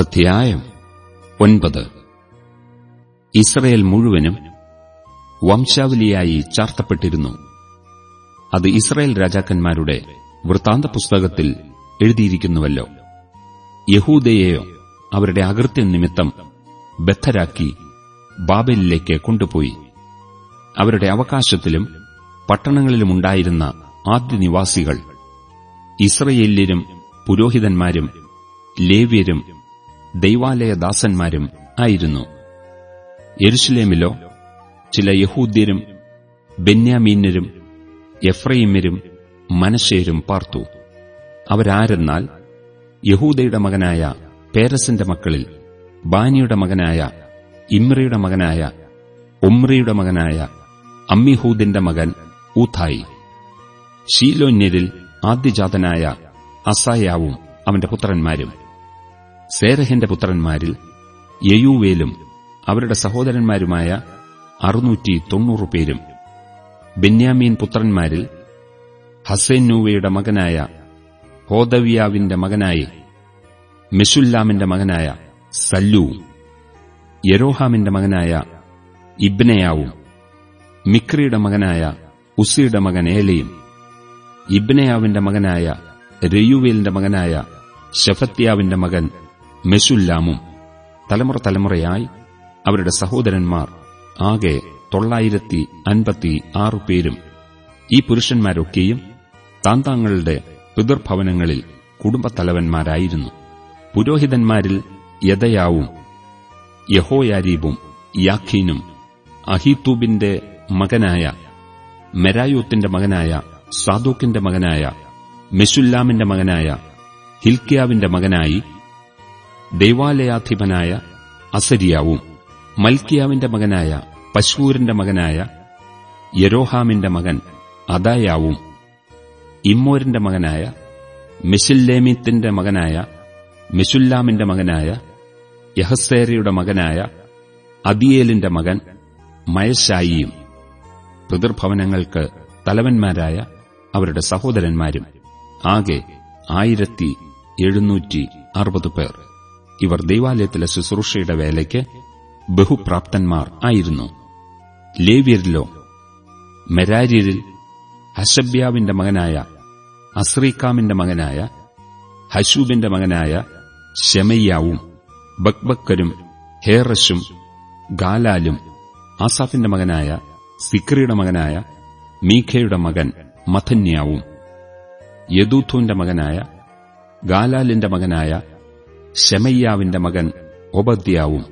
അധ്യായം ഒൻപത്. ഇസ്രയേൽ മുഴുവനും വംശാവലിയായി ചാർത്തപ്പെട്ടിരുന്നു. അത് ഇസ്രയേൽ രാജാക്കന്മാരുടെ വൃത്താന്ത പുസ്തകത്തിൽ എഴുതിയിരിക്കുന്നുവല്ലോ. യഹൂദയെയോ അവരുടെ അകൃത്യം നിമിത്തം ബദ്ധരാക്കി ബാബലിലേക്ക് കൊണ്ടുപോയി. അവരുടെ അവകാശത്തിലും പട്ടണങ്ങളിലുമുണ്ടായിരുന്ന ആദ്യ നിവാസികൾ ഇസ്രയേല്യരും പുരോഹിതന്മാരും ലേവ്യരും ദൈവാലയദാസന്മാരും ആയിരുന്നു. എരുഷലേമിലോ ചില യഹൂദ്യരും ബെന്യാമീന്യരും എഫ്രൈമ്യരും മനശേരും പാർത്തു. അവരാരെന്നാൽ യഹൂദയുടെ മകനായ പേരസിന്റെ മക്കളിൽ ബാനിയുടെ മകനായ ഇമ്രയുടെ മകനായ ഉമ്രയുടെ മകനായ അമ്മിഹൂദിന്റെ മകൻ ഊഥായി. ഷീലോന്യരിൽ ആദ്യജാതനായ അസായാവും അവന്റെ പുത്രന്മാരും. സേരഹിന്റെ പുത്രന്മാരിൽ യയൂവേലും അവരുടെ സഹോദരന്മാരുമായ അറുനൂറ്റി തൊണ്ണൂറ് പേരും. ബെന്യാമീൻ പുത്രന്മാരിൽ ഹസേന്നൂവയുടെ മകനായ ഹോദവ്യാവിന്റെ മകനായി മെഷുല്ലാമിന്റെ മകനായ സല്ലുവും യരോഹാമിന്റെ മകനായ ഇബ്നയാവും മിക്രിയുടെ മകനായ ഉസിയുടെ മകൻ ഏലയും ഇബ്നയാവിന്റെ മകനായ രയുവേലിന്റെ മകനായ ഷഫത്യാവിന്റെ മകൻ മെഷുല്ലാമും തലമുറ തലമുറയായി അവരുടെ സഹോദരന്മാർ ആകെ തൊള്ളായിരത്തി അൻപത്തി ആറ് പേരും ഈ പുരുഷന്മാരൊക്കെയും താന്താങ്ങളുടെ പിതൃഭവനങ്ങളിൽ കുടുംബത്തലവന്മാരായിരുന്നു. പുരോഹിതന്മാരിൽ യദയാവും യഹോയാരീബും യാഖീനും അഹീത്തൂബിന്റെ മകനായ മെരായൂത്തിന്റെ മകനായ സാദൂക്കിന്റെ മകനായ മെഷുല്ലാമിന്റെ മകനായ ഹിൽക്കിയാവിന്റെ മകനായി ദൈവാലയാധിപനായ അസരിയാവും മൽക്കിയാവിന്റെ മകനായ പശൂരിന്റെ മകനായ യരോഹാമിന്റെ മകൻ അദായാവും ഇമ്മോരിന്റെ മകനായ മിശില്ലേമിത്തിന്റെ മകനായ മെഷുല്ലാമിന്റെ മകനായ യഹസേരയുടെ മകനായ അദിയേലിന്റെ മകൻ മയശായിയും പിതൃഭവനങ്ങൾക്ക് തലവന്മാരായ അവരുടെ സഹോദരന്മാരും ആകെ ആയിരത്തി എഴുന്നൂറ്റി അറുപത് പേർ. ഇവർ ദൈവാലയത്തിലെ ശുശ്രൂഷയുടെ വേലയ്ക്ക് ബഹുപ്രാപ്തന്മാർ ആയിരുന്നു. ലേവ്യരിലോ മെരാര്യരിൽ ഹഷബ്യാവിന്റെ മകനായ അസ്രീക്കാമിന്റെ മകനായ ഹശൂബിന്റെ മകനായ ഷെമയ്യാവും ബക്ബക്കരും ഹേറഷും ഗാലാലും ആസാഫിന്റെ മകനായ സിക്രിയുടെ മകനായ മീഖയുടെ മകൻ മഥന്യാവും യദൂഥുവിന്റെ മകനായ ഗാലാലിന്റെ മകനായ ഷെമയ്യാവിന്റെ മകൻ ഒബദ്യാവും.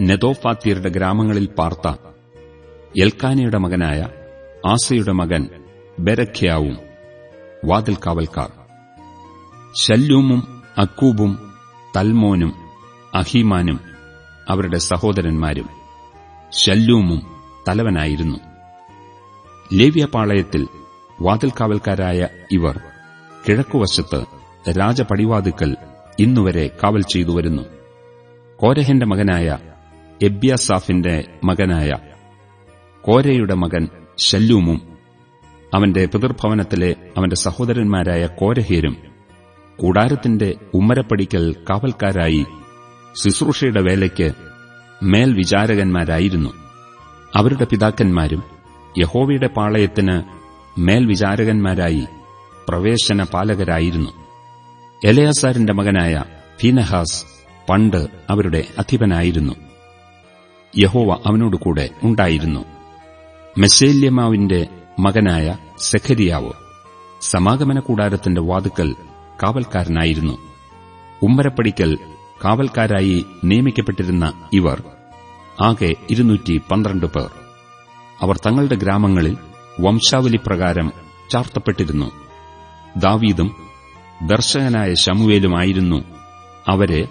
നെതോഫാത്യരുടെ ഗ്രാമങ്ങളിൽ പാർത്ത എൽക്കാനയുടെ മകനായ ആസയുടെ മകൻ ബെരഖ്യാവും വാതിൽക്കാവൽക്കാർ ശല്യൂമും അക്കൂബും തൽമോനും അഹീമാനും അവരുടെ സഹോദരന്മാരും ശല്ലൂമും തലവനായിരുന്നു. ലേവ്യപാളയത്തിൽ വാതിൽക്കാവൽക്കാരായ ഇവർ കിഴക്കുവശത്ത് രാജപടിവാതുക്കൽ ഇന്നുവരെ കാവൽ ചെയ്തു വരുന്നു. കോരഹന്റെ മകനായ എബ്യാസാഫിന്റെ മകനായ കോരയുടെ മകൻ ശല്ലൂമും അവന്റെ പിതൃഭവനത്തിലെ അവന്റെ സഹോദരന്മാരായ കോരഹീരും കൂടാരത്തിന്റെ ഉമ്മരപ്പടിക്കൽ കാവൽക്കാരായി ശുശ്രൂഷയുടെ വേലയ്ക്ക് മേൽവിചാരകന്മാരായിരുന്നു. അവരുടെ പിതാക്കന്മാരും യഹോവയുടെ പാളയത്തിന് മേൽവിചാരകന്മാരായി പ്രവേശന പാലകരായിരുന്നു എലയാസാരിന്റെ മകനായ ഫിനഹാസ് പണ്ട് അവരുടെ അധിപനായിരുന്നു. യഹോവ അവനോടുകൂടെ ഉണ്ടായിരുന്നു. മെസേല്യമാവിന്റെ മകനായ സെഖരിയാവ് സമാഗമന കൂടാരത്തിന്റെ വാതുക്കൽ കാവൽക്കാരനായിരുന്നു. ഉമ്മരപ്പടിക്കൽ കാവൽക്കാരായി നിയമിക്കപ്പെട്ടിരുന്ന ഇവർ ആകെ ഇരുന്നൂറ്റി പന്ത്രണ്ട് പേർ. അവർ തങ്ങളുടെ ഗ്രാമങ്ങളിൽ വംശാവലി പ്രകാരം ചാർത്തപ്പെട്ടിരുന്നു. ദാവീദും ദർശകനായ ശമുവേലുമായിരുന്നു അവരെ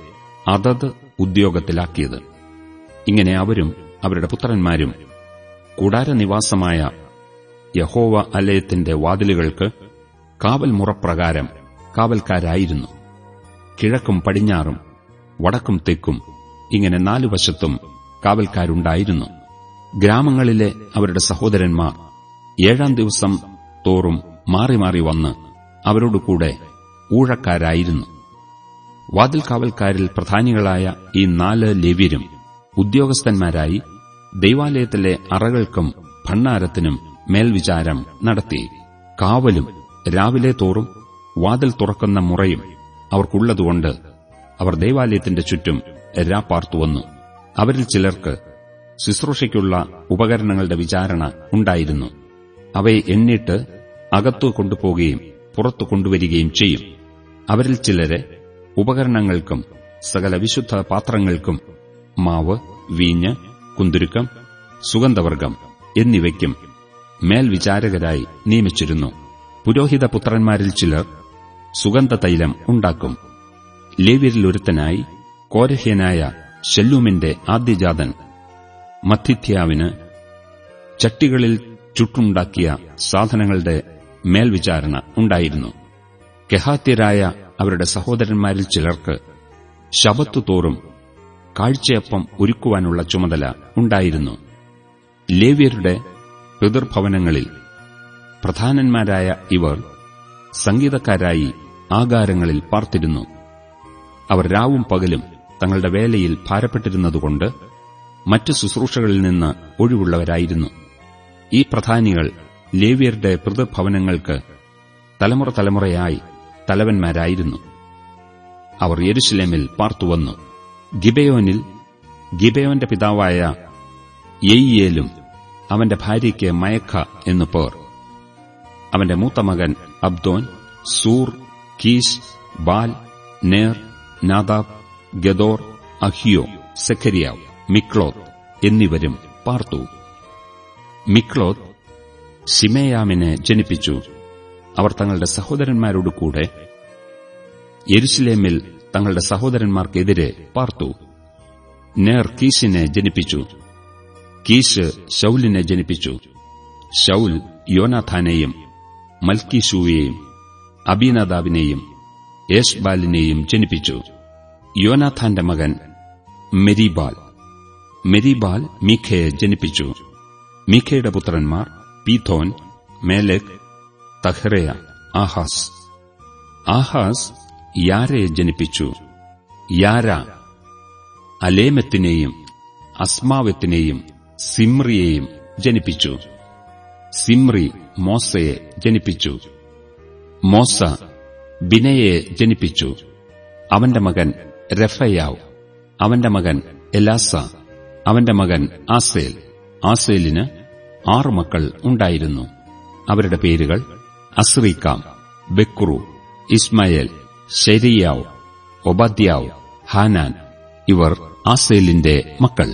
അതത് ഉദ്യോഗത്തിലാക്കിയത്. ഇങ്ങനെ അവരും അവരുടെ പുത്രന്മാരും കൂടാരനിവാസമായ യഹോവ അലയത്തിന്റെ വാതിലുകൾക്ക് കാവൽ മുറപ്രകാരം കാവൽക്കാരായിരുന്നു. കിഴക്കും പടിഞ്ഞാറും വടക്കും തെക്കും ഇങ്ങനെ നാലു വശത്തും കാവൽക്കാരുണ്ടായിരുന്നു. ഗ്രാമങ്ങളിലെ അവരുടെ സഹോദരന്മാർ ഏഴാം ദിവസം തോറും മാറി മാറി വന്ന് അവരോടുകൂടെ ഊഴക്കാരായിരുന്നു. വാതിൽകാവൽക്കാരിൽ പ്രധാനികളായ ഈ നാല് ലേവ്യരും ഉദ്യോഗസ്ഥന്മാരായി ദൈവാലയത്തിലെ അറകൾക്കും ഭണ്ണാരത്തിനും മേൽവിചാരം നടത്തി. കാവലും രാവിലെ തോറും വാതിൽ തുറക്കുന്ന മുറയും അവർക്കുള്ളതുകൊണ്ട് അവർ ദൈവാലയത്തിന്റെ ചുറ്റും രാപ്പാർത്തുവന്നു അവരിൽ ചിലർക്ക് ശുശ്രൂഷയ്ക്കുള്ള ഉപകരണങ്ങളുടെ വിചാരണ ഉണ്ടായിരുന്നു. അവയെ എണ്ണിട്ട് അകത്തു കൊണ്ടുപോകുകയും പുറത്തു കൊണ്ടുവരികയും ചെയ്യും. അവരിൽ ചിലരെ ഉപകരണങ്ങൾക്കും സകല വിശുദ്ധ പാത്രങ്ങൾക്കും മാവ് വീഞ്ഞ് കുന്തുരുക്കം സുഗന്ധവർഗം എന്നിവയ്ക്കും മേൽവിചാരകരായി നിയമിച്ചിരുന്നു. പുരോഹിത പുത്രന്മാരിൽ ചിലർ സുഗന്ധതൈലം ഉണ്ടാക്കും. ലേവ്യരിൽ ഒരുത്തനായി കോരഹ്യനായ ഷെല്ലൂമിന്റെ ആദ്യജാതൻ മത്തിഥ്യാവിന് ചട്ടികളിൽ ചുട്ടുണ്ടാക്കിയ സാധനങ്ങളുടെ മേൽവിചാരണ ഉണ്ടായിരുന്നു. കെഹാത്യരായ അവരുടെ സഹോദരന്മാരിൽ ചിലർക്ക് ശബത്തുതോറും കാഴ്ചയപ്പം ഒരുക്കുവാനുള്ള ചുമതല ഉണ്ടായിരുന്നു. ലേവ്യരുടെ പിതൃഭവനങ്ങളിൽ പ്രധാനന്മാരായ ഇവർ സംഗീതക്കാരായി ആകാരങ്ങളിൽ പാർത്തിരുന്നു. അവർ രാവും പകലും തങ്ങളുടെ വേലയിൽ ഭാരപ്പെട്ടിരുന്നതുകൊണ്ട് മറ്റ് ശുശ്രൂഷകളിൽ നിന്ന് ഒഴിവുള്ളവരായിരുന്നു. ഈ പ്രധാനികൾ ലേവ്യരുടെ പിതൃഭവനങ്ങൾക്ക് തലമുറ തലമുറയായി തലവന്മാരായിരുന്നു. അവർ യെരുശലേമിൽ പാർത്തുവന്നു ഗിബയോനിൽ ഗിബയോന്റെ പിതാവായ യെയ്യേലും അവന്റെ ഭാര്യയ്ക്ക് മയക്ക എന്നു പേർ. അവന്റെ മൂത്ത മകൻ അബ്ദോൻ സൂർ കീഷ് ബാൽ നേർ നാദാബ് ഗദോർ അഹിയോ സെഖരിയാവ് മിക്ലോത്ത് എന്നിവരും പാർത്തു. മിക്ലോത്ത് ഷിമേയാമിനെ ജനിപ്പിച്ചു. അവർ തങ്ങളുടെ സഹോദരന്മാരോട് കൂടെ യെരുസലേമിൽ തങ്ങളുടെ സഹോദരന്മാർക്കെതിരെ പാർത്തു. നേർ കീശിനെ ജനിപ്പിച്ചു. കീശ് ഷൌലിനെ ജനിപ്പിച്ചു. ഷൌൽ യോനാഥാനെയും മൽക്കീഷുവയെയും അബീനദാവിനെയും യേശ്ബാലിനെയും ജനിപ്പിച്ചു. യോനാഥാന്റെ മകൻ മെരിബാൽ. മെരിബാൽ മീഖയെ ജനിപ്പിച്ചു. മീഖയുടെ പുത്രന്മാർ Pithon Melech Tahrea Ahaz. Ahaz യാരയെ ജനിപ്പിച്ചു? യാര? അലേമത്തിനെയും അസ്മാവത്തിനെയും സിമ്രിയെയും ജനിപ്പിച്ചു. സിമ്രി മോസയെ ജനിപ്പിച്ചു. മോസ ബിനയെ ജനിപ്പിച്ചു. അവന്റെ മകൻ രഫയാവ് അവന്റെ മകൻ എലാസ അവന്റെ മകൻ ആസേൽ. ആസേലിന് ആറു മക്കൾ ഉണ്ടായിരുന്നു. അവരുടെ പേരുകൾ അസ്രീക്കാം ബെക്രു ഇസ്മയേൽ ഷെരിയാവ് ഒബദ്യാവ് ഹാനാൻ ഇവർ ആസേലിന്റെ മക്കൾ.